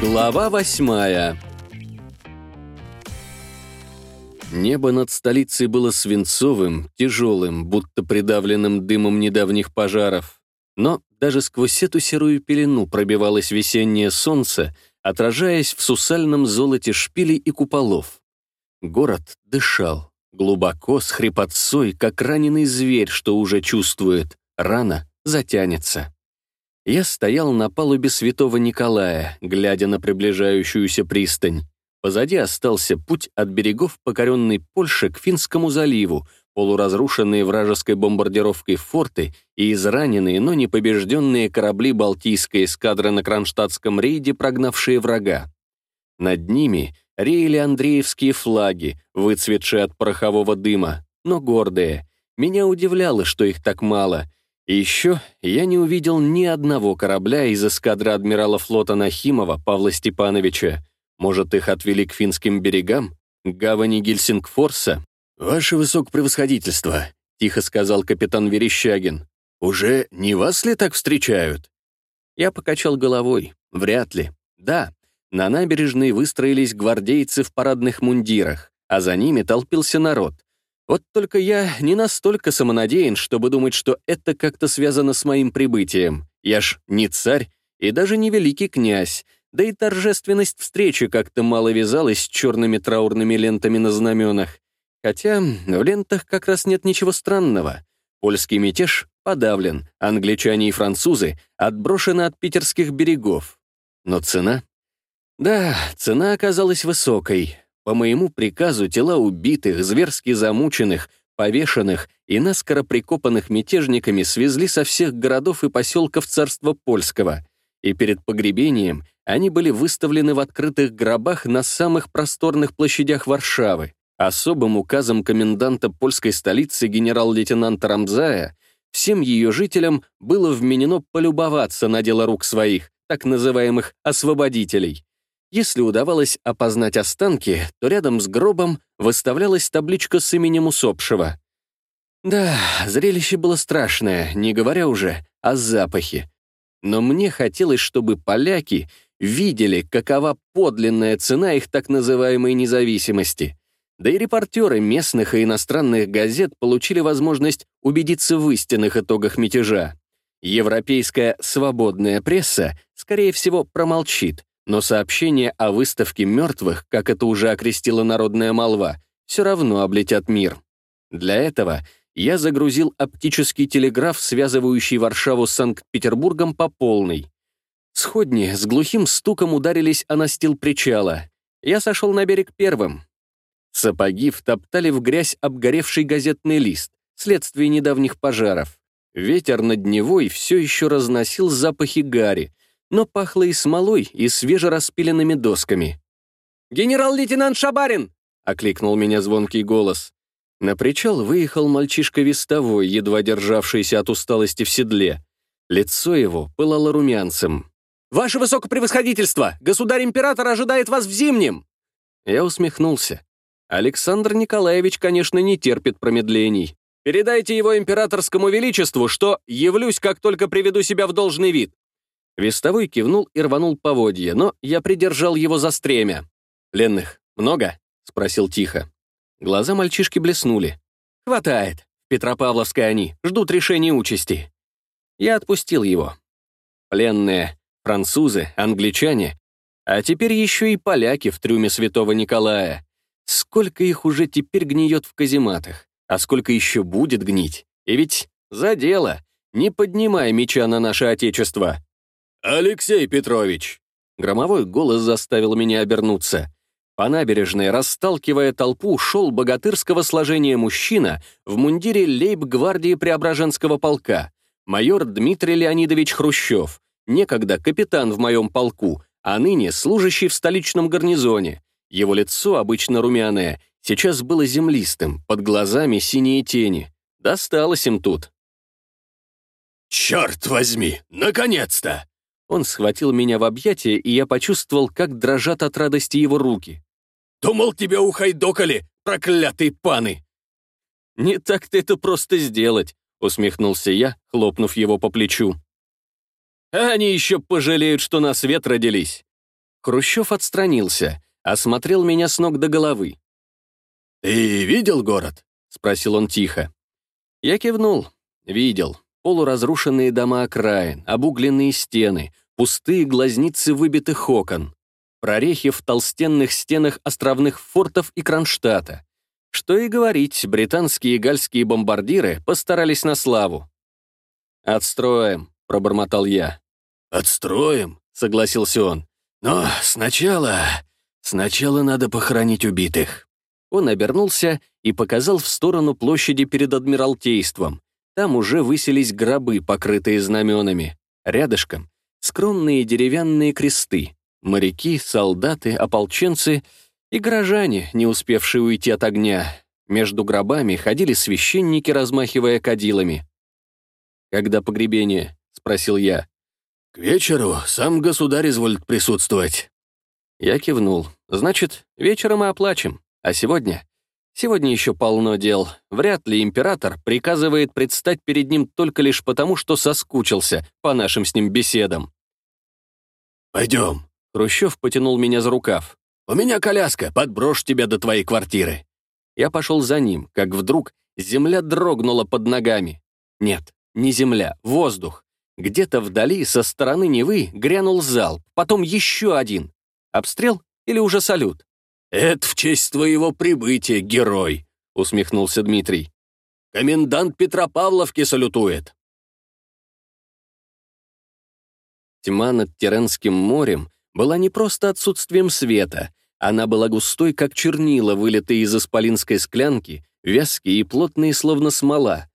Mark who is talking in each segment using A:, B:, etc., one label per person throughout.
A: Глава восьмая Небо над столицей было свинцовым, тяжелым, будто придавленным дымом недавних пожаров. Но даже сквозь эту серую пелену пробивалось весеннее солнце, отражаясь в сусальном золоте шпилей и куполов. Город дышал, глубоко, с хрипотцой, как раненый зверь, что уже чувствует, рана затянется. Я стоял на палубе святого Николая, глядя на приближающуюся пристань. Позади остался путь от берегов покоренной Польши к Финскому заливу, полуразрушенные вражеской бомбардировкой форты и израненные, но не побежденные корабли Балтийской эскадры на Кронштадтском рейде, прогнавшие врага. Над ними реяли андреевские флаги, выцветшие от порохового дыма, но гордые. Меня удивляло, что их так мало. И еще я не увидел ни одного корабля из эскадры адмирала флота Нахимова Павла Степановича, может, их отвели к финским берегам? К гавани Гельсингфорса? «Ваше высокопревосходительство», — тихо сказал капитан Верещагин. «Уже не вас ли так встречают?» Я покачал головой. Вряд ли. Да, на набережной выстроились гвардейцы в парадных мундирах, а за ними толпился народ. Вот только я не настолько самонадеян, чтобы думать, что это как-то связано с моим прибытием. Я ж не царь и даже не великий князь, да и торжественность встречи как-то мало вязалась с черными траурными лентами на знаменах. Хотя в лентах как раз нет ничего странного. Польский мятеж подавлен, англичане и французы отброшены от питерских берегов. Но цена? Да, цена оказалась высокой. По моему приказу тела убитых, зверски замученных, повешенных и наскоро прикопанных мятежниками свезли со всех городов и поселков царства польского, и перед погребением они были выставлены в открытых гробах на самых просторных площадях Варшавы. Особым указом коменданта польской столицы генерал-лейтенанта Рамзая всем ее жителям было вменено полюбоваться на дело рук своих, так называемых «освободителей». Если удавалось опознать останки, то рядом с гробом выставлялась табличка с именем усопшего. Да, зрелище было страшное, не говоря уже о запахе. Но мне хотелось, чтобы поляки видели, какова подлинная цена их так называемой независимости. Да и репортеры местных и иностранных газет получили возможность убедиться в истинных итогах мятежа. Европейская свободная пресса, скорее всего, промолчит, но сообщения о выставке мертвых, как это уже окрестила народная молва, все равно облетят мир. Для этого я загрузил оптический телеграф, связывающий Варшаву с Санкт-Петербургом по полной. Сходни с глухим стуком ударились о настил причала. Я сошел на берег первым. Сапоги втоптали в грязь обгоревший газетный лист, следствие недавних пожаров. Ветер над Невой все еще разносил запахи гари, но пахло и смолой, и свежераспиленными досками. «Генерал-лейтенант Шабарин!» — окликнул меня звонкий голос. На причал выехал мальчишка вестовой, едва державшийся от усталости в седле. Лицо его пылало румянцем. «Ваше высокопревосходительство! Государь-император ожидает вас в Зимнем!» Я усмехнулся. Александр Николаевич, конечно, не терпит промедлений. «Передайте его императорскому величеству, что явлюсь, как только приведу себя в должный вид». Вестовой кивнул и рванул поводье, но я придержал его за стремя. «Пленных много?» — спросил тихо. Глаза мальчишки блеснули. «Хватает. Петропавловской они. Ждут решения участи». Я отпустил его. Пленные французы, англичане, а теперь еще и поляки в трюме святого Николая. Сколько их уже теперь гниет в казематах, а сколько еще будет гнить. И ведь за дело, не поднимая меча на наше Отечество. «Алексей Петрович!» Громовой голос заставил меня обернуться. По набережной, расталкивая толпу, шел богатырского сложения мужчина в мундире лейб-гвардии Преображенского полка, майор Дмитрий Леонидович Хрущев, некогда капитан в моем полку, а ныне служащий в столичном гарнизоне. Его лицо, обычно румяное, сейчас было землистым, под глазами синие тени. Досталось им тут.
B: «Черт возьми, наконец-то!»
A: Он схватил меня в объятия, и я почувствовал, как дрожат от радости его руки.
B: «Думал, тебя ухайдокали, проклятые паны!»
A: «Не так-то это просто сделать», — усмехнулся я, хлопнув его по плечу. Они еще пожалеют, что на свет родились. Хрущев отстранился, осмотрел меня с ног до головы.
B: «Ты видел город?» — спросил он тихо.
A: Я кивнул. Видел. Полуразрушенные дома окраин, обугленные стены, пустые глазницы выбитых окон, прорехи в толстенных стенах островных фортов и Кронштадта. Что и говорить, британские и гальские бомбардиры постарались на славу. «Отстроим», — пробормотал я.
B: «Отстроим», — согласился он. «Но сначала... сначала надо похоронить убитых».
A: Он обернулся и показал в сторону площади перед Адмиралтейством. Там уже высились гробы, покрытые знаменами. Рядышком — скромные деревянные кресты. Моряки, солдаты, ополченцы и горожане, не успевшие уйти от огня. Между гробами ходили священники, размахивая кадилами. «Когда погребение?» — спросил я.
B: «К вечеру сам государь изволит присутствовать».
A: Я кивнул. «Значит, вечером мы оплачем. А сегодня? Сегодня еще полно дел. Вряд ли император приказывает предстать перед ним только лишь потому, что соскучился по нашим с ним беседам.
B: «Пойдем»,
A: Хрущев потянул меня за рукав.
B: «У меня коляска, подброшу тебя до твоей квартиры».
A: Я пошел за ним, как вдруг земля дрогнула под ногами. Нет, не земля, воздух. Где-то вдали, со стороны Невы, грянул залп, потом еще один. Обстрел или уже салют?
B: «Это в честь твоего прибытия, герой», — усмехнулся Дмитрий. «Комендант Петропавловки салютует».
A: Тьма над Теренским морем была не просто отсутствием света, она была густой, как чернила, вылитые из исполинской склянки, вязкие и плотные, словно смола.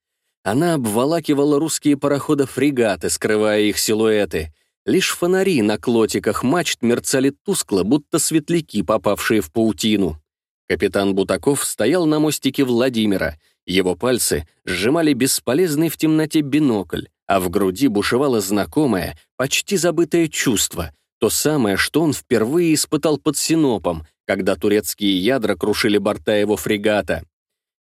A: Она обволакивала русские пароходы-фрегаты, скрывая их силуэты. Лишь фонари на клотиках мачт мерцали тускло, будто светляки, попавшие в паутину. Капитан Бутаков стоял на мостике Владимира. Его пальцы сжимали бесполезный в темноте бинокль, а в груди бушевало знакомое, почти забытое чувство, то самое, что он впервые испытал под Синопом, когда турецкие ядра крушили борта его фрегата.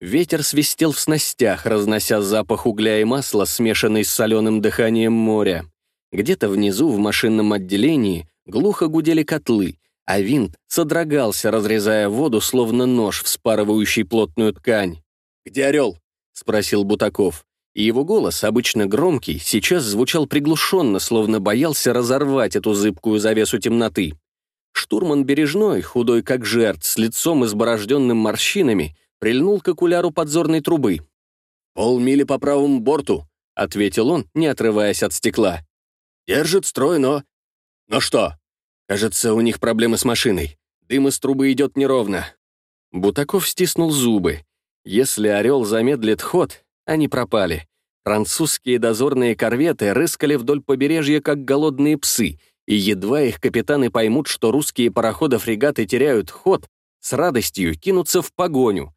A: Ветер свистел в снастях, разнося запах угля и масла, смешанный с соленым дыханием моря. Где-то внизу, в машинном отделении, глухо гудели котлы, а винт содрогался, разрезая воду, словно нож, вспарывающий плотную ткань.
B: «Где орел?»
A: — спросил Бутаков и его голос, обычно громкий, сейчас звучал приглушенно, словно боялся разорвать эту зыбкую завесу темноты. Штурман Бережной, худой как жертв, с лицом изборожденным морщинами, прильнул к окуляру подзорной трубы.
B: «Полмили по правому борту», —
A: ответил он, не отрываясь от стекла.
B: «Держит строй, но...» «Но что?» «Кажется, у них проблемы с машиной. Дым из трубы идет неровно».
A: Бутаков стиснул зубы. Если «Орел» замедлит ход, они пропали. Французские дозорные корветы рыскали вдоль побережья, как голодные псы, и едва их капитаны поймут, что русские пароходы-фрегаты теряют ход, с радостью кинутся в погоню.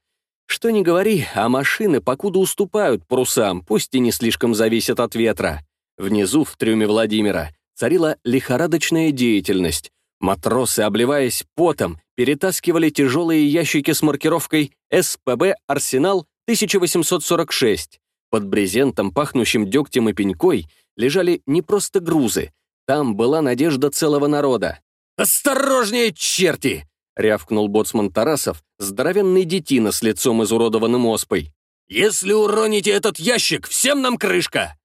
A: Что ни говори, а машины покуда уступают парусам, пусть и не слишком зависят от ветра. Внизу, в трюме Владимира, царила лихорадочная деятельность. Матросы, обливаясь потом, перетаскивали тяжелые ящики с маркировкой «СПБ Арсенал 1846. Под брезентом, пахнущим дегтем и пенькой, лежали не просто грузы. Там была надежда целого народа.
B: «Осторожнее, черти!»
A: — рявкнул боцман Тарасов, здоровенный детина с лицом изуродованным оспой.
B: «Если уроните этот ящик, всем нам крышка!»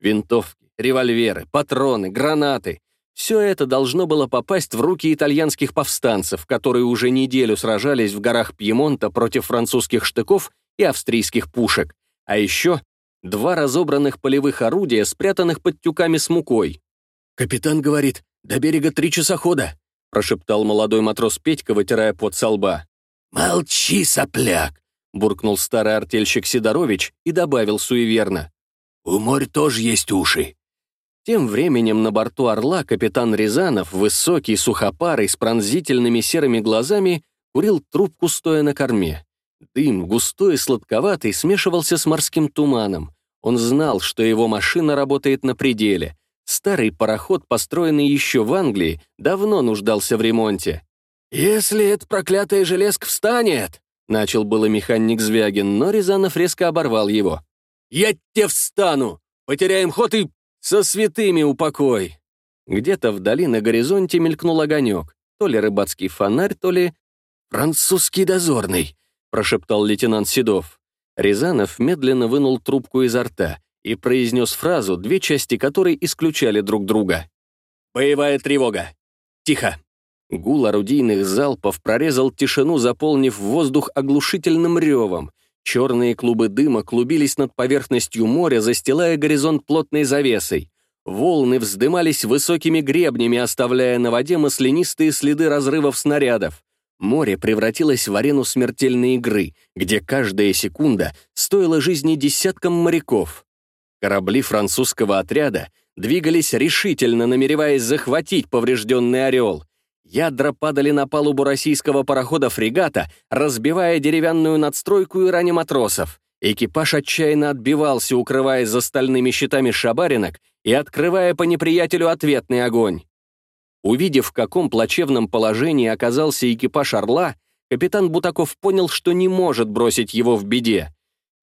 A: Винтовки, револьверы, патроны, гранаты — все это должно было попасть в руки итальянских повстанцев, которые уже неделю сражались в горах Пьемонта против французских штыков и австрийских пушек, а еще два разобранных полевых орудия, спрятанных под тюками с мукой.
B: «Капитан говорит, до берега три часа хода»,
A: прошептал молодой матрос Петька, вытирая пот со лба.
B: «Молчи, сопляк!»
A: буркнул старый артельщик Сидорович и добавил суеверно.
B: «У моря тоже есть уши».
A: Тем временем на борту «Орла» капитан Рязанов, высокий, сухопарый, с пронзительными серыми глазами, курил трубку, стоя на корме. Дым, густой и сладковатый, смешивался с морским туманом. Он знал, что его машина работает на пределе. Старый пароход, построенный еще в Англии, давно нуждался в ремонте.
B: «Если эта проклятая железка встанет!»
A: Начал было механик Звягин, но Рязанов резко оборвал его.
B: «Я тебе встану! Потеряем ход и
A: со святыми упокой!» Где-то вдали на горизонте мелькнул огонек, то ли рыбацкий фонарь, то ли... «Французский дозорный», — прошептал лейтенант Седов. Рязанов медленно вынул трубку изо рта и произнес фразу, две части которой исключали друг друга. «Боевая тревога! Тихо!» Гул орудийных залпов прорезал тишину, заполнив воздух оглушительным ревом. Черные клубы дыма клубились над поверхностью моря, застилая горизонт плотной завесой. Волны вздымались высокими гребнями, оставляя на воде маслянистые следы разрывов снарядов. Море превратилось в арену смертельной игры, где каждая секунда стоила жизни десяткам моряков. Корабли французского отряда двигались решительно, намереваясь захватить поврежденный «Орел». Ядра падали на палубу российского парохода-фрегата, разбивая деревянную надстройку и раня матросов. Экипаж отчаянно отбивался, укрываясь за стальными щитами шабаринок и открывая по неприятелю ответный огонь. Увидев, в каком плачевном положении оказался экипаж «Орла», капитан Бутаков понял, что не может бросить его в беде.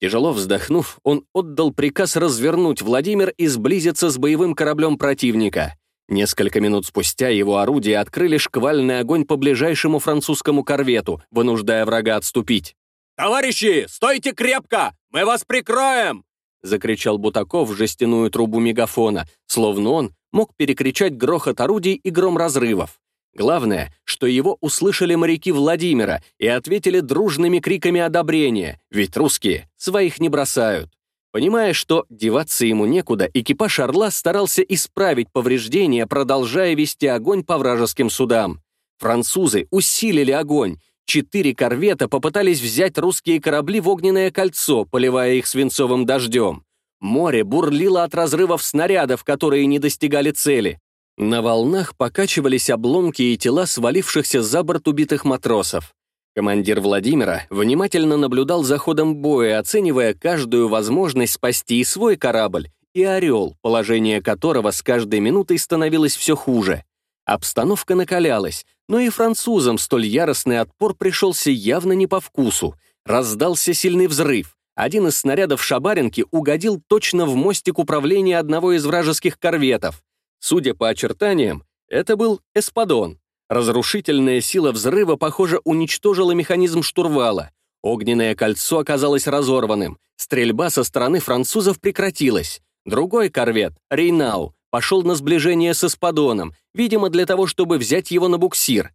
A: Тяжело вздохнув, он отдал приказ развернуть Владимир и сблизиться с боевым кораблем противника. Несколько минут спустя его орудия открыли шквальный огонь по ближайшему французскому корвету, вынуждая врага отступить.
B: «Товарищи, стойте крепко! Мы вас прикроем!»
A: закричал Бутаков в жестяную трубу мегафона, словно он мог перекричать грохот орудий и гром разрывов. Главное, что его услышали моряки Владимира и ответили дружными криками одобрения, ведь русские своих не бросают. Понимая, что деваться ему некуда, экипаж «Орла» старался исправить повреждения, продолжая вести огонь по вражеским судам. Французы усилили огонь. Четыре корвета попытались взять русские корабли в огненное кольцо, поливая их свинцовым дождем. Море бурлило от разрывов снарядов, которые не достигали цели. На волнах покачивались обломки и тела свалившихся за борт убитых матросов. Командир Владимира внимательно наблюдал за ходом боя, оценивая каждую возможность спасти и свой корабль, и «Орел», положение которого с каждой минутой становилось все хуже. Обстановка накалялась, но и французам столь яростный отпор пришелся явно не по вкусу. Раздался сильный взрыв. Один из снарядов шабаринки угодил точно в мостик управления одного из вражеских корветов. Судя по очертаниям, это был «Эспадон», Разрушительная сила взрыва, похоже, уничтожила механизм штурвала. Огненное кольцо оказалось разорванным. Стрельба со стороны французов прекратилась. Другой корвет, Рейнау, пошел на сближение с Эспадоном, видимо, для того, чтобы взять его на буксир.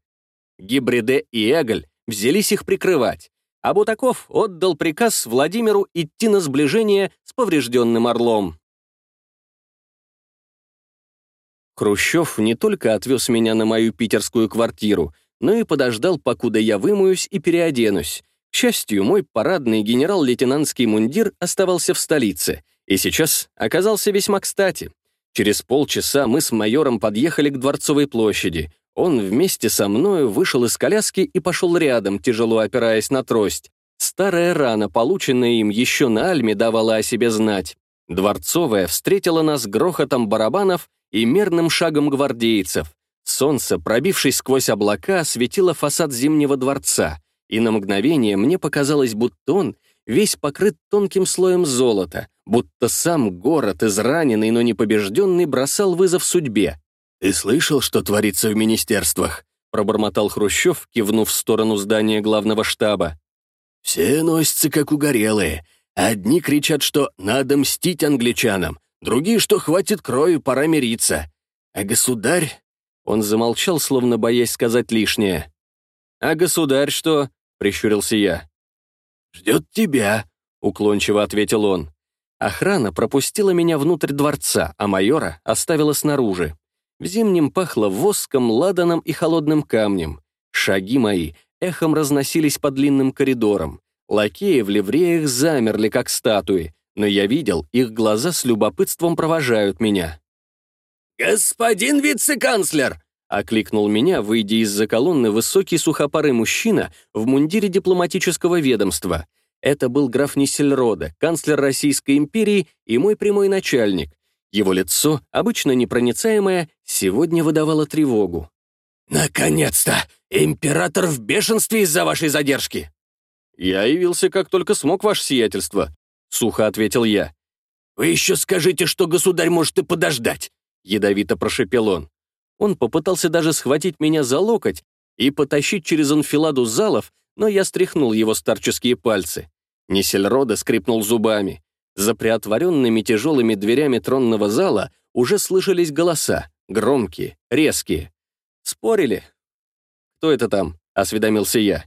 A: Гибриде и Эголь взялись их прикрывать. А Бутаков отдал приказ Владимиру идти на сближение с поврежденным орлом. Хрущев не только отвез меня на мою питерскую квартиру, но и подождал, покуда я вымоюсь и переоденусь. К счастью, мой парадный генерал-лейтенантский мундир оставался в столице, и сейчас оказался весьма кстати. Через полчаса мы с майором подъехали к Дворцовой площади. Он вместе со мною вышел из коляски и пошел рядом, тяжело опираясь на трость. Старая рана, полученная им еще на Альме, давала о себе знать. Дворцовая встретила нас грохотом барабанов и мерным шагом гвардейцев. Солнце, пробившись сквозь облака, осветило фасад Зимнего дворца, и на мгновение мне показалось, будто он весь покрыт тонким слоем золота, будто сам город, израненный, но не побежденный, бросал вызов судьбе. «Ты слышал, что творится в министерствах?» пробормотал Хрущев, кивнув в сторону здания главного штаба. «Все носятся, как угорелые. Одни кричат, что надо мстить англичанам, Другие, что хватит крови, пора мириться. А государь...» Он замолчал, словно боясь сказать лишнее. «А государь что?» — прищурился я. «Ждет тебя», — уклончиво ответил он. Охрана пропустила меня внутрь дворца, а майора оставила снаружи. В зимнем пахло воском, ладаном и холодным камнем. Шаги мои эхом разносились по длинным коридорам. Лакеи в ливреях замерли, как статуи но я видел, их глаза с любопытством провожают меня.
B: «Господин вице-канцлер!» — окликнул меня, выйдя из-за колонны высокий сухопарый мужчина в мундире дипломатического ведомства. Это был граф Ниссельрода, канцлер Российской империи и мой прямой начальник. Его лицо, обычно непроницаемое, сегодня выдавало тревогу. «Наконец-то! Император в бешенстве из-за вашей задержки!»
A: «Я явился как только смог, ваше сиятельство», — сухо ответил я.
B: Вы еще скажите, что государь может и подождать!» Ядовито прошепел он.
A: Он попытался даже схватить меня за локоть и потащить через анфиладу залов, но я стряхнул его старческие пальцы. Несельрода скрипнул зубами. За приотворенными тяжелыми дверями тронного зала уже слышались голоса, громкие, резкие. Спорили. «Кто это там?» — осведомился я.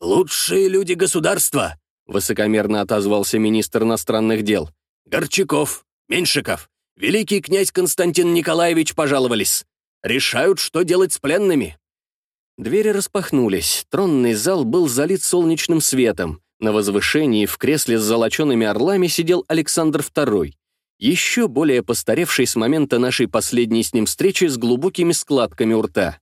B: «Лучшие люди государства!» — высокомерно отозвался министр иностранных дел. «Горчаков, Меньшиков, великий князь Константин Николаевич пожаловались. Решают, что делать с пленными».
A: Двери распахнулись, тронный зал был залит солнечным светом. На возвышении в кресле с золочеными орлами сидел Александр II, еще более постаревший с момента нашей последней с ним встречи с глубокими складками у рта.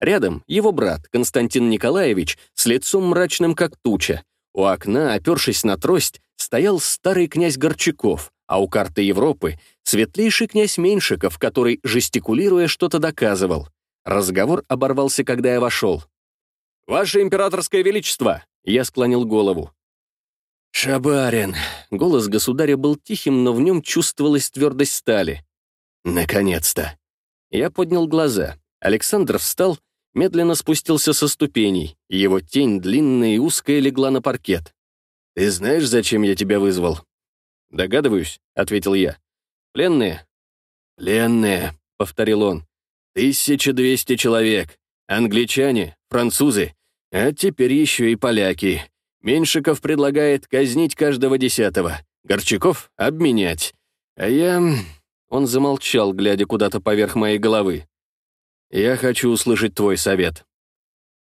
A: Рядом его брат, Константин Николаевич, с лицом мрачным как туча. У окна, опершись на трость, стоял старый князь Горчаков, а у карты Европы — светлейший князь Меньшиков, который, жестикулируя, что-то доказывал. Разговор оборвался, когда я вошел. «Ваше императорское величество!» Я склонил голову.
B: «Шабарин!» Голос государя был тихим, но в нем чувствовалась твердость стали. «Наконец-то!»
A: Я поднял глаза. Александр встал, медленно спустился со ступеней. Его тень, длинная и узкая, легла на паркет.
B: «Ты знаешь, зачем я тебя вызвал?»
A: «Догадываюсь», — ответил я. «Пленные?»
B: «Пленные», — повторил он. 1200 человек. Англичане, французы, а теперь еще и поляки. Меньшиков предлагает казнить каждого десятого. Горчаков — обменять. А я...»
A: Он замолчал, глядя куда-то поверх моей головы. «Я хочу услышать твой совет».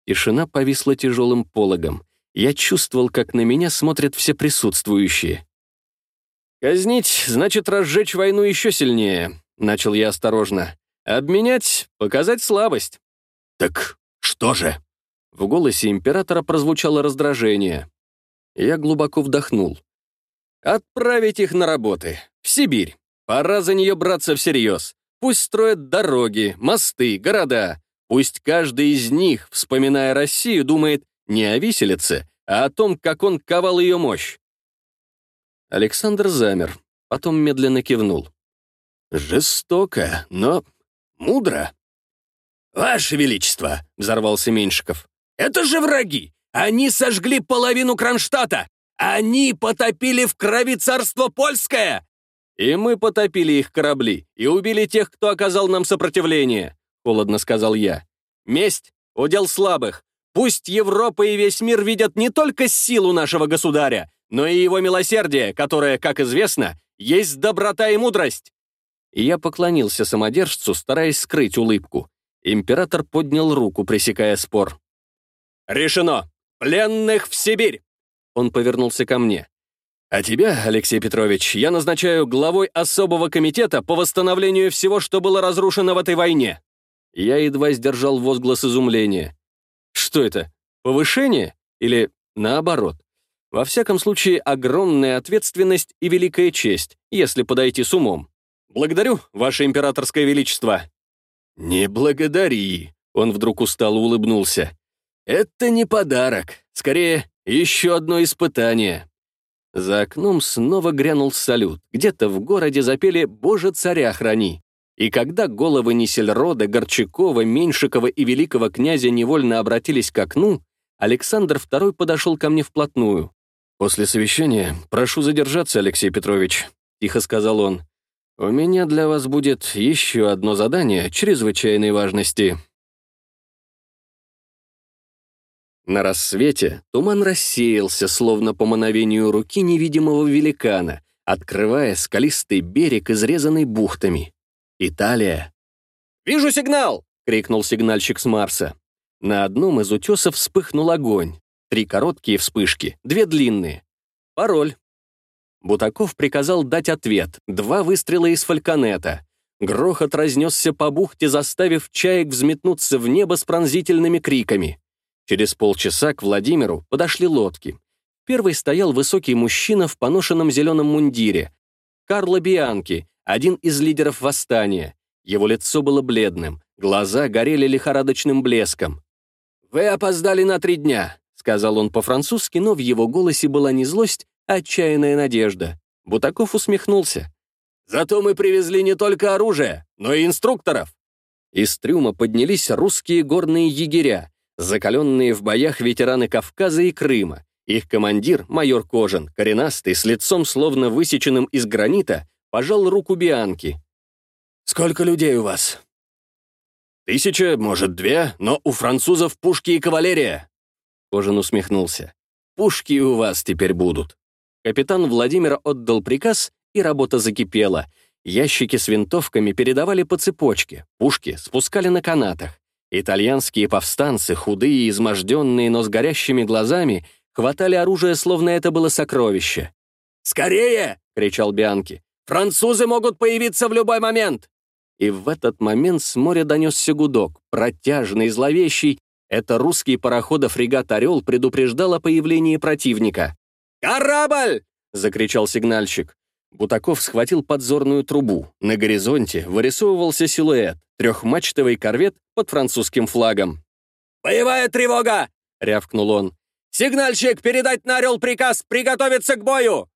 A: Тишина повисла тяжелым пологом. Я чувствовал, как на меня смотрят все присутствующие. «Казнить — значит разжечь войну еще сильнее», — начал я осторожно. Обменять — показать слабость.
B: «Так что же?»
A: В голосе императора прозвучало раздражение. Я глубоко вдохнул. «Отправить их на работы. В Сибирь. Пора за нее браться всерьез. Пусть строят дороги, мосты, города. Пусть каждый из них, вспоминая Россию, думает не о виселице, а о том, как он ковал ее мощь». Александр замер, потом медленно кивнул.
B: «Жестоко, но Мудро. «Ваше Величество!» — взорвался Меньшиков. «Это же враги! Они сожгли половину Кронштадта! Они потопили в крови царство польское!»
A: «И мы потопили их корабли и убили тех, кто оказал нам сопротивление», — холодно сказал я. «Месть — удел слабых. Пусть Европа и весь мир видят не только силу нашего государя, но и его милосердие, которое, как известно, есть доброта и мудрость и я поклонился самодержцу, стараясь скрыть улыбку. Император поднял руку, пресекая спор. «Решено! Пленных в Сибирь!» Он повернулся ко мне. «А тебя, Алексей Петрович, я назначаю главой особого комитета по восстановлению всего, что было разрушено в этой войне». Я едва сдержал возглас изумления. «Что это? Повышение? Или наоборот?» Во всяком случае, огромная ответственность и великая честь, если подойти с умом. «Благодарю, Ваше Императорское Величество».
B: «Не благодари», — он вдруг устало улыбнулся. «Это не подарок, скорее, еще одно испытание».
A: За окном снова грянул салют. Где-то в городе запели «Боже, царя храни». И когда головы Несельрода, Горчакова, Меньшикова и великого князя невольно обратились к окну, Александр II подошел ко мне вплотную. «После совещания прошу задержаться, Алексей Петрович», — тихо сказал он. У меня для вас будет еще одно задание чрезвычайной важности. На рассвете туман рассеялся, словно по мановению руки невидимого великана, открывая скалистый берег, изрезанный бухтами. Италия. «Вижу сигнал!» — крикнул сигнальщик с Марса. На одном из утесов вспыхнул огонь. Три короткие вспышки, две длинные. Пароль. Бутаков приказал дать ответ. Два выстрела из фальконета. Грохот разнесся по бухте, заставив чаек взметнуться в небо с пронзительными криками. Через полчаса к Владимиру подошли лодки. Первый стоял высокий мужчина в поношенном зеленом мундире. Карло Бианки, один из лидеров восстания. Его лицо было бледным, глаза горели лихорадочным блеском. «Вы опоздали на три дня», — сказал он по-французски, но в его голосе была не злость, Отчаянная надежда. Бутаков усмехнулся.
B: Зато мы привезли не только оружие, но и инструкторов».
A: Из трюма поднялись русские горные егеря, закаленные в боях ветераны Кавказа и Крыма. Их командир, майор Кожин, коренастый, с лицом словно высеченным из гранита, пожал руку Бианки.
B: «Сколько людей у вас?»
A: «Тысяча, может, две, но у французов пушки и кавалерия». Кожин усмехнулся. «Пушки у вас теперь будут». Капитан Владимир отдал приказ, и работа закипела. Ящики с винтовками передавали по цепочке, пушки спускали на канатах. Итальянские повстанцы, худые, изможденные, но с горящими глазами, хватали оружие, словно это было сокровище.
B: «Скорее!» — кричал Бианки. «Французы могут появиться в любой момент!»
A: И в этот момент с моря донесся гудок, протяжный, зловещий. Это русский парохода-фрегат «Орел» предупреждал о появлении противника.
B: «Корабль!»
A: — закричал сигнальщик. Бутаков схватил подзорную трубу. На горизонте вырисовывался силуэт, трехмачтовый корвет под французским флагом.
B: «Боевая тревога!» — рявкнул он. «Сигнальщик, передать на «Орел» приказ приготовиться к бою!»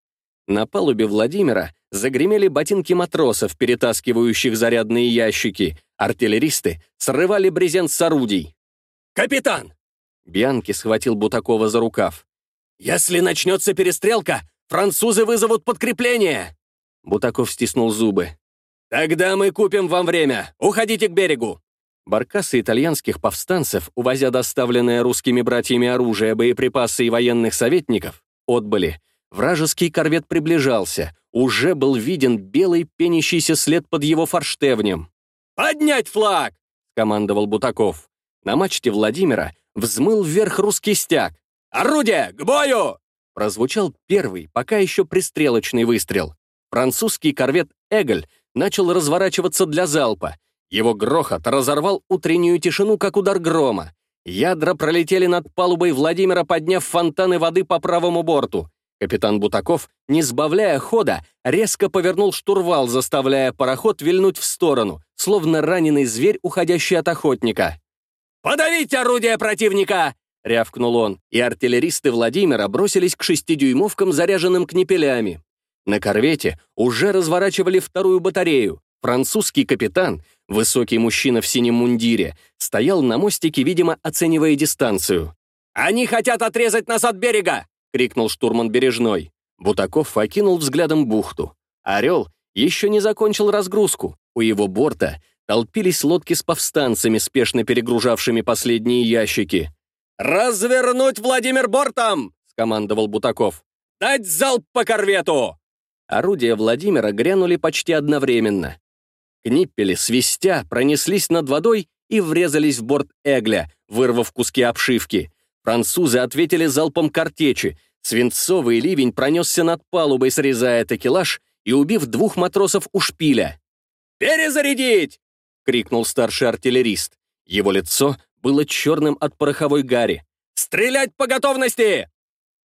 A: На палубе Владимира загремели ботинки матросов, перетаскивающих зарядные ящики. Артиллеристы срывали брезент с орудий.
B: «Капитан!»
A: Бианки схватил Бутакова за рукав.
B: «Если начнется перестрелка, французы вызовут подкрепление!»
A: Бутаков стиснул зубы.
B: «Тогда мы купим вам время. Уходите к берегу!»
A: Баркасы итальянских повстанцев, увозя доставленное русскими братьями оружие, боеприпасы и военных советников, отбыли. Вражеский корвет приближался. Уже был виден белый пенящийся след под его форштевнем.
B: «Поднять флаг!» — командовал Бутаков.
A: На мачте Владимира взмыл вверх русский стяг.
B: «Орудие! К бою!»
A: Прозвучал первый, пока еще пристрелочный выстрел. Французский корвет «Эголь» начал разворачиваться для залпа. Его грохот разорвал утреннюю тишину, как удар грома. Ядра пролетели над палубой Владимира, подняв фонтаны воды по правому борту. Капитан Бутаков, не сбавляя хода, резко повернул штурвал, заставляя пароход вильнуть в сторону, словно раненый зверь, уходящий от охотника.
B: «Подавить орудие противника!» — рявкнул он, и артиллеристы Владимира бросились к шестидюймовкам, заряженным кнепелями.
A: На корвете уже разворачивали вторую батарею. Французский капитан, высокий мужчина в синем мундире, стоял на мостике, видимо, оценивая дистанцию.
B: «Они хотят отрезать нас от берега!»
A: — крикнул штурман Бережной. Бутаков окинул взглядом бухту. «Орел» еще не закончил разгрузку. У его борта толпились лодки с повстанцами, спешно перегружавшими последние ящики.
B: «Развернуть Владимир бортом!» — скомандовал Бутаков. «Дать залп по корвету!»
A: Орудия Владимира грянули почти одновременно. Книппели, свистя, пронеслись над водой и врезались в борт Эгля, вырвав куски обшивки. Французы ответили залпом картечи. Свинцовый ливень пронесся над палубой, срезая такелаж и убив двух матросов у шпиля.
B: «Перезарядить!» — крикнул старший артиллерист. Его лицо было черным от пороховой гари. «Стрелять по готовности!»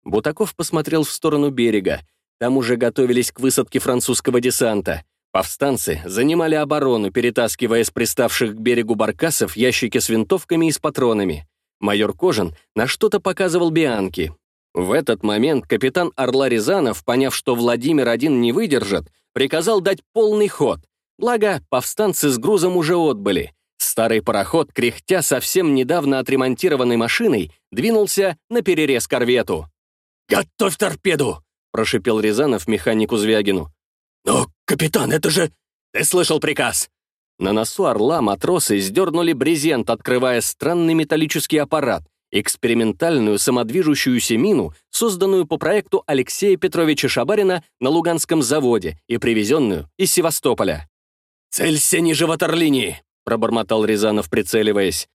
A: Бутаков посмотрел в сторону берега. Там уже готовились к высадке французского десанта. Повстанцы занимали оборону, перетаскивая с приставших к берегу баркасов ящики с винтовками и с патронами. Майор Кожин на что-то показывал Бианки. В этот момент капитан Орла Рязанов, поняв, что Владимир один не выдержит, приказал дать полный ход. Благо, повстанцы с грузом уже отбыли. Старый пароход, кряхтя совсем недавно отремонтированной машиной, двинулся на перерез корвету.
B: «Готовь торпеду!» — прошипел Рязанов механику Звягину. «Но, капитан, это же...» «Ты слышал приказ?
A: На носу «Орла» матросы сдернули брезент, открывая странный металлический аппарат, экспериментальную самодвижущуюся мину, созданную по проекту Алексея Петровича Шабарина на Луганском заводе и привезенную из Севастополя.
B: «Целься ниже ватерлинии!» — пробормотал Рязанов, прицеливаясь.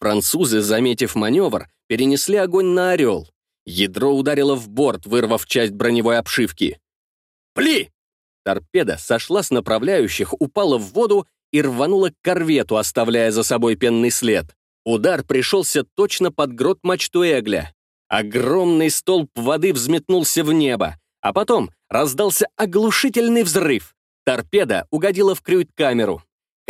A: Французы, заметив маневр, перенесли огонь на «Орел». Ядро ударило в борт, вырвав часть броневой обшивки.
B: «Пли!»
A: Торпеда сошла с направляющих, упала в воду и рванула к корвету, оставляя за собой пенный след. Удар пришелся точно под грот мачту Эгля. Огромный столб воды взметнулся в небо, а потом раздался оглушительный взрыв. Торпеда угодила в крюйт-камеру.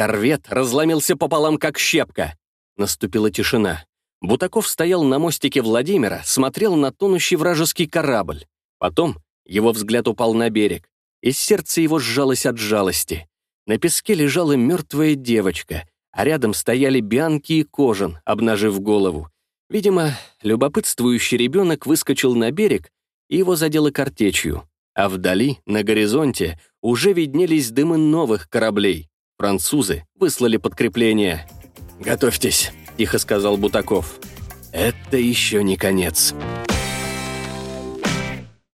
A: Корвет разломился пополам, как щепка. Наступила тишина. Бутаков стоял на мостике Владимира, смотрел на тонущий вражеский корабль. Потом его взгляд упал на берег. и сердце его сжалось от жалости. На песке лежала мертвая девочка, а рядом стояли Бианки и Кожан, обнажив голову. Видимо, любопытствующий ребенок выскочил на берег, и его задело картечью. А вдали, на горизонте, уже виднелись дымы новых кораблей. Французы выслали подкрепление. «Готовьтесь», — тихо сказал Бутаков. «Это еще не конец».